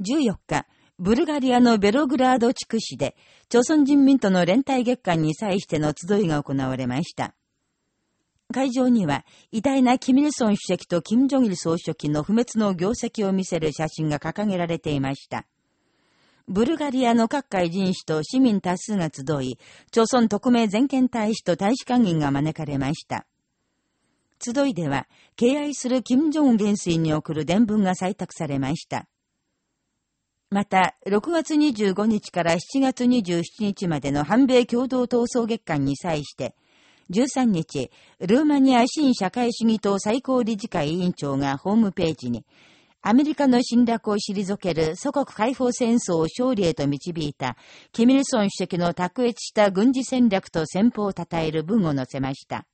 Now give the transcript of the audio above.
14日、ブルガリアのベログラード地区市で、朝鮮人民との連帯月間に際しての集いが行われました。会場には、偉大なキミルソン主席とキム・ジョギル総書記の不滅の業績を見せる写真が掲げられていました。ブルガリアの各界人士と市民多数が集い、朝鮮特命全権大使と大使館員が招かれました。集いでは、敬愛する金正恩元帥に送る伝聞が採択されました。また、6月25日から7月27日までの反米共同闘争月間に際して、13日、ルーマニア新社会主義党最高理事会委員長がホームページに、アメリカの侵略を退ける祖国解放戦争を勝利へと導いた、キミルソン主席の卓越した軍事戦略と戦法を称える文を載せました。